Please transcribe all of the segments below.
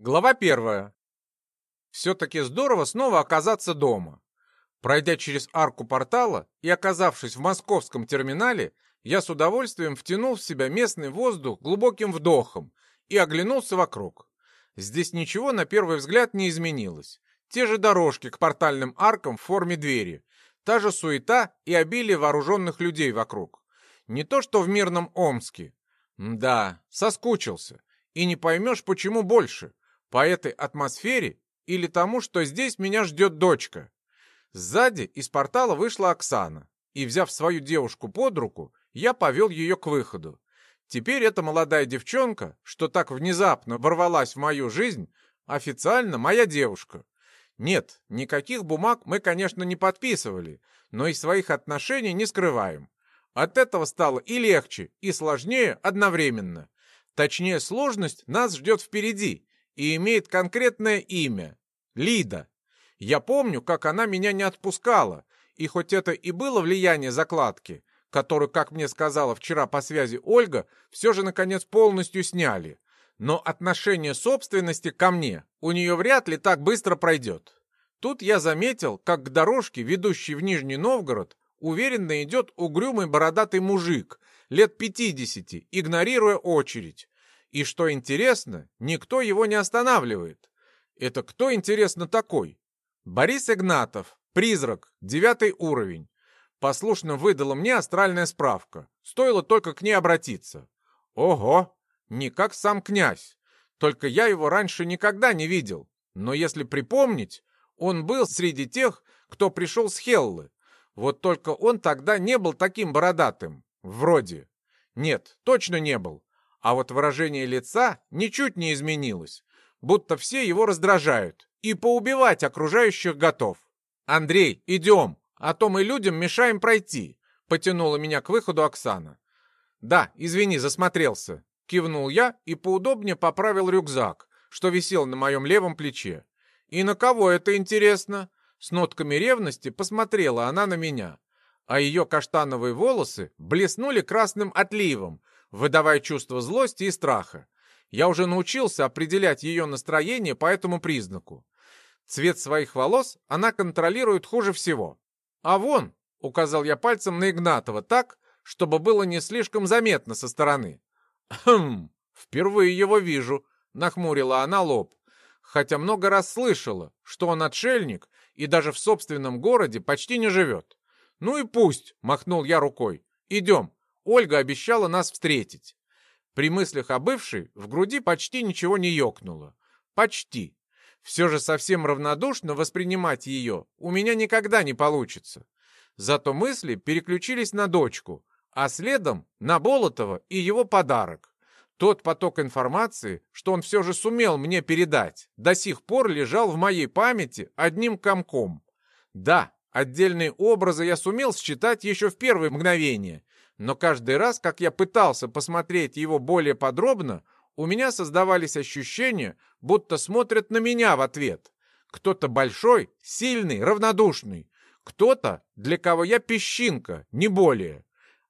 Глава первая. Все-таки здорово снова оказаться дома. Пройдя через арку портала и оказавшись в московском терминале, я с удовольствием втянул в себя местный воздух глубоким вдохом и оглянулся вокруг. Здесь ничего на первый взгляд не изменилось. Те же дорожки к портальным аркам в форме двери, та же суета и обилие вооруженных людей вокруг. Не то что в мирном Омске. Да, соскучился. И не поймешь, почему больше. По этой атмосфере или тому, что здесь меня ждет дочка. Сзади из портала вышла Оксана, и, взяв свою девушку под руку, я повел ее к выходу. Теперь эта молодая девчонка, что так внезапно ворвалась в мою жизнь, официально моя девушка. Нет, никаких бумаг мы, конечно, не подписывали, но и своих отношений не скрываем. От этого стало и легче, и сложнее одновременно. Точнее, сложность нас ждет впереди, и имеет конкретное имя — Лида. Я помню, как она меня не отпускала, и хоть это и было влияние закладки, которую, как мне сказала вчера по связи Ольга, все же, наконец, полностью сняли, но отношение собственности ко мне у нее вряд ли так быстро пройдет. Тут я заметил, как к дорожке, ведущей в Нижний Новгород, уверенно идет угрюмый бородатый мужик, лет пятидесяти, игнорируя очередь. И что интересно, никто его не останавливает. Это кто, интересно, такой? Борис Игнатов, призрак, девятый уровень. Послушно выдала мне астральная справка. Стоило только к ней обратиться. Ого, не как сам князь. Только я его раньше никогда не видел. Но если припомнить, он был среди тех, кто пришел с Хеллы. Вот только он тогда не был таким бородатым. Вроде. Нет, точно не был. А вот выражение лица ничуть не изменилось, будто все его раздражают и поубивать окружающих готов. «Андрей, идем, а то мы людям мешаем пройти», — потянула меня к выходу Оксана. «Да, извини, засмотрелся», — кивнул я и поудобнее поправил рюкзак, что висел на моем левом плече. «И на кого это интересно?» С нотками ревности посмотрела она на меня, а ее каштановые волосы блеснули красным отливом, выдавая чувство злости и страха. Я уже научился определять ее настроение по этому признаку. Цвет своих волос она контролирует хуже всего. А вон, указал я пальцем на Игнатова так, чтобы было не слишком заметно со стороны. Хм, впервые его вижу, нахмурила она лоб. Хотя много раз слышала, что он отшельник и даже в собственном городе почти не живет. Ну и пусть, махнул я рукой. Идем, Ольга обещала нас встретить. При мыслях о бывшей в груди почти ничего не ёкнуло. Почти. Все же совсем равнодушно воспринимать ее у меня никогда не получится. Зато мысли переключились на дочку, а следом на Болотова и его подарок. Тот поток информации, что он все же сумел мне передать, до сих пор лежал в моей памяти одним комком. Да, отдельные образы я сумел считать еще в первые мгновения, но каждый раз, как я пытался посмотреть его более подробно, у меня создавались ощущения, будто смотрят на меня в ответ. Кто-то большой, сильный, равнодушный. Кто-то, для кого я песчинка, не более.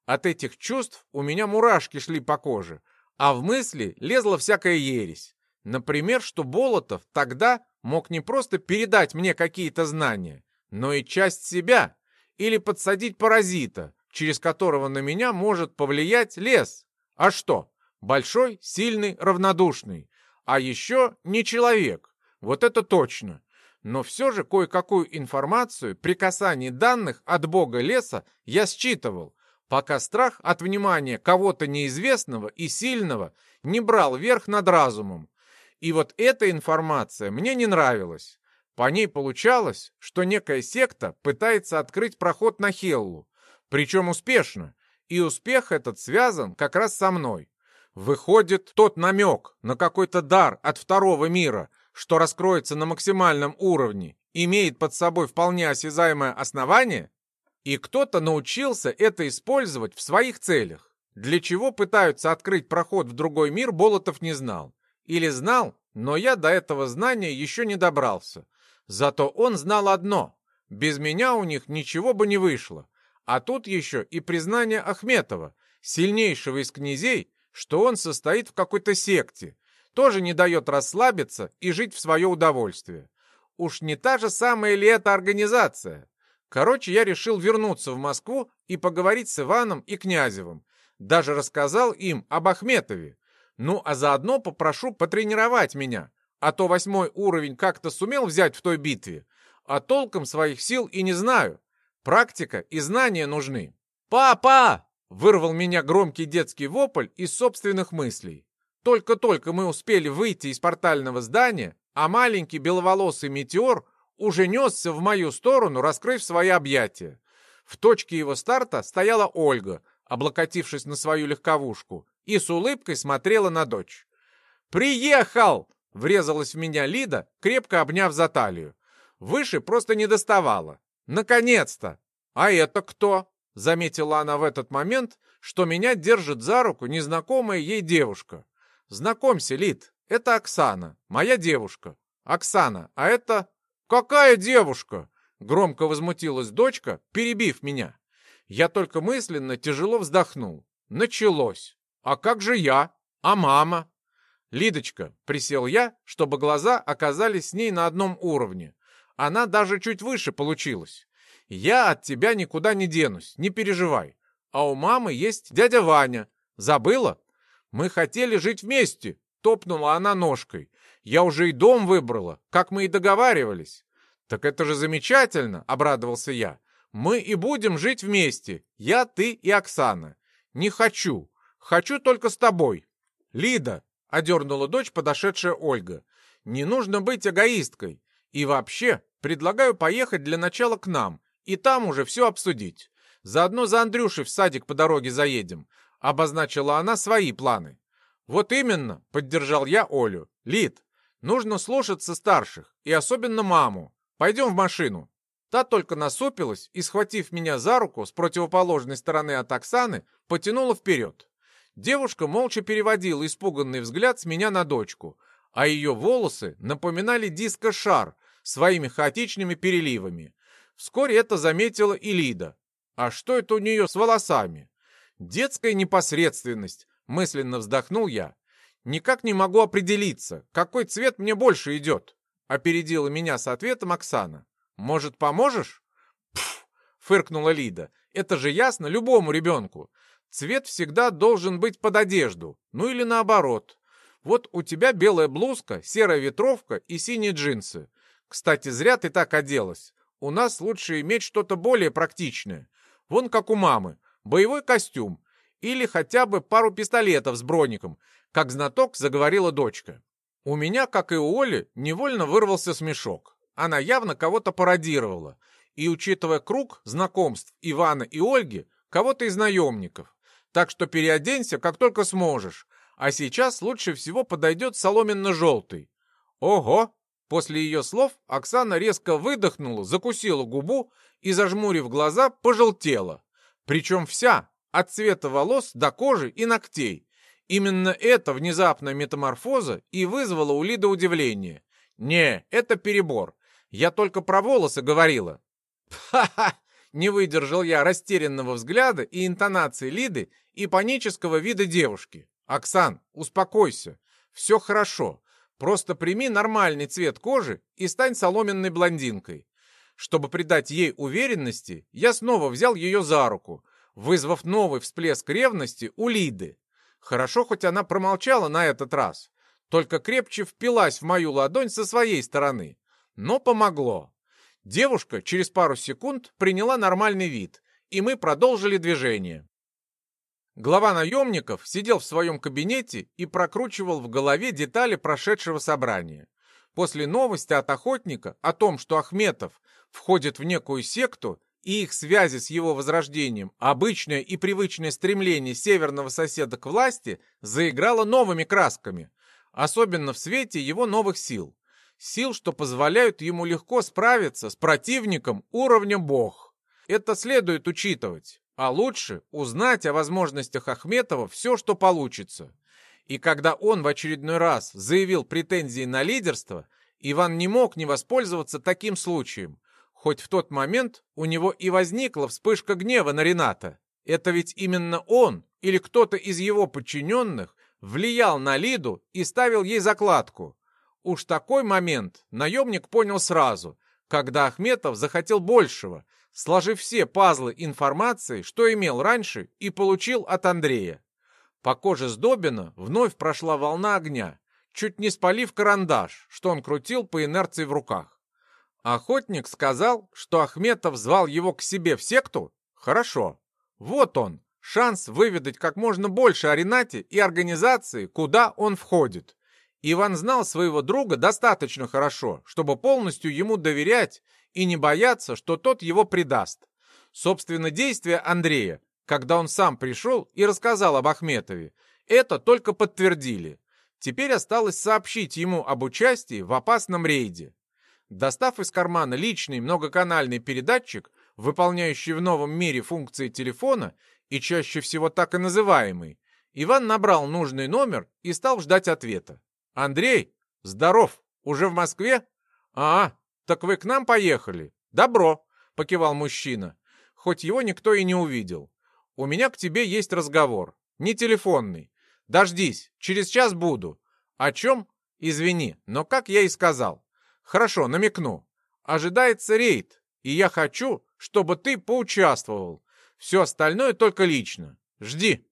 От этих чувств у меня мурашки шли по коже, а в мысли лезла всякая ересь. Например, что Болотов тогда мог не просто передать мне какие-то знания, но и часть себя, или подсадить паразита, через которого на меня может повлиять лес. А что? Большой, сильный, равнодушный. А еще не человек. Вот это точно. Но все же кое-какую информацию при касании данных от бога леса я считывал, пока страх от внимания кого-то неизвестного и сильного не брал верх над разумом. И вот эта информация мне не нравилась. По ней получалось, что некая секта пытается открыть проход на Хеллу, причем успешно. И успех этот связан как раз со мной. Выходит, тот намек на какой-то дар от второго мира, что раскроется на максимальном уровне, имеет под собой вполне осязаемое основание? И кто-то научился это использовать в своих целях. Для чего пытаются открыть проход в другой мир, Болотов не знал. Или знал, но я до этого знания еще не добрался. Зато он знал одно. Без меня у них ничего бы не вышло. А тут еще и признание Ахметова, сильнейшего из князей, что он состоит в какой-то секте. тоже не дает расслабиться и жить в свое удовольствие. Уж не та же самая ли эта организация? Короче, я решил вернуться в Москву и поговорить с Иваном и Князевым. Даже рассказал им об Ахметове. Ну, а заодно попрошу потренировать меня, а то восьмой уровень как-то сумел взять в той битве, а толком своих сил и не знаю. Практика и знания нужны. «Папа!» — вырвал меня громкий детский вопль из собственных мыслей. Только-только мы успели выйти из портального здания, а маленький беловолосый метеор уже несся в мою сторону, раскрыв свои объятия. В точке его старта стояла Ольга, облокотившись на свою легковушку, и с улыбкой смотрела на дочь. «Приехал!» — врезалась в меня Лида, крепко обняв за талию. Выше просто не доставала. «Наконец-то!» «А это кто?» — заметила она в этот момент, что меня держит за руку незнакомая ей девушка. «Знакомься, Лид, это Оксана, моя девушка. Оксана, а это...» «Какая девушка?» — громко возмутилась дочка, перебив меня. Я только мысленно тяжело вздохнул. Началось. «А как же я? А мама?» «Лидочка», — присел я, чтобы глаза оказались с ней на одном уровне. Она даже чуть выше получилась. «Я от тебя никуда не денусь, не переживай. А у мамы есть дядя Ваня. Забыла?» «Мы хотели жить вместе», — топнула она ножкой. «Я уже и дом выбрала, как мы и договаривались». «Так это же замечательно», — обрадовался я. «Мы и будем жить вместе, я, ты и Оксана». «Не хочу. Хочу только с тобой». «Лида», — одернула дочь подошедшая Ольга, — «не нужно быть эгоисткой. И вообще, предлагаю поехать для начала к нам, и там уже все обсудить. Заодно за Андрюшей в садик по дороге заедем. Обозначила она свои планы. «Вот именно», — поддержал я Олю. «Лид, нужно слушаться старших, и особенно маму. Пойдем в машину». Та только насупилась и, схватив меня за руку с противоположной стороны от Оксаны, потянула вперед. Девушка молча переводила испуганный взгляд с меня на дочку, а ее волосы напоминали диско-шар своими хаотичными переливами. Вскоре это заметила и Лида. А что это у нее с волосами? Детская непосредственность, мысленно вздохнул я. Никак не могу определиться, какой цвет мне больше идет. Опередила меня с ответом Оксана. Может, поможешь? Пф, фыркнула Лида. Это же ясно любому ребенку. Цвет всегда должен быть под одежду, ну или наоборот. Вот у тебя белая блузка, серая ветровка и синие джинсы. Кстати, зря ты так оделась. У нас лучше иметь что-то более практичное. Вон как у мамы боевой костюм или хотя бы пару пистолетов с броником, как знаток заговорила дочка. У меня, как и у Оли, невольно вырвался смешок. Она явно кого-то пародировала. И, учитывая круг знакомств Ивана и Ольги, кого-то из наемников. Так что переоденься, как только сможешь. А сейчас лучше всего подойдет соломенно-желтый. Ого! После ее слов Оксана резко выдохнула, закусила губу и, зажмурив глаза, пожелтела. Причем вся, от цвета волос до кожи и ногтей. Именно эта внезапная метаморфоза и вызвала у Лиды удивление. Не, это перебор. Я только про волосы говорила. Ха-ха! Не выдержал я растерянного взгляда и интонации Лиды и панического вида девушки. «Оксан, успокойся. Все хорошо. Просто прими нормальный цвет кожи и стань соломенной блондинкой. Чтобы придать ей уверенности, я снова взял ее за руку, вызвав новый всплеск ревности у Лиды. Хорошо, хоть она промолчала на этот раз, только крепче впилась в мою ладонь со своей стороны. Но помогло. Девушка через пару секунд приняла нормальный вид, и мы продолжили движение. Глава наемников сидел в своем кабинете и прокручивал в голове детали прошедшего собрания. После новости от охотника о том, что Ахметов входит в некую секту, и их связи с его возрождением, обычное и привычное стремление северного соседа к власти заиграло новыми красками, особенно в свете его новых сил. Сил, что позволяют ему легко справиться с противником уровня бог. Это следует учитывать, а лучше узнать о возможностях Ахметова все, что получится. И когда он в очередной раз заявил претензии на лидерство, Иван не мог не воспользоваться таким случаем. Хоть в тот момент у него и возникла вспышка гнева на Рената. Это ведь именно он или кто-то из его подчиненных влиял на Лиду и ставил ей закладку. Уж такой момент наемник понял сразу, когда Ахметов захотел большего, сложив все пазлы информации, что имел раньше и получил от Андрея. По коже Сдобина вновь прошла волна огня, чуть не спалив карандаш, что он крутил по инерции в руках. Охотник сказал, что Ахметов звал его к себе в секту? Хорошо. Вот он, шанс выведать как можно больше о Ренате и организации, куда он входит. Иван знал своего друга достаточно хорошо, чтобы полностью ему доверять и не бояться, что тот его предаст. Собственно, действия Андрея, когда он сам пришел и рассказал об Ахметове, это только подтвердили. Теперь осталось сообщить ему об участии в опасном рейде. Достав из кармана личный многоканальный передатчик, выполняющий в новом мире функции телефона и чаще всего так и называемый, Иван набрал нужный номер и стал ждать ответа. «Андрей, здоров, уже в Москве?» «А, так вы к нам поехали?» «Добро», — покивал мужчина, хоть его никто и не увидел. «У меня к тебе есть разговор, не телефонный. Дождись, через час буду. О чем? Извини, но как я и сказал. Хорошо, намекну. Ожидается рейд, и я хочу, чтобы ты поучаствовал. Все остальное только лично. Жди.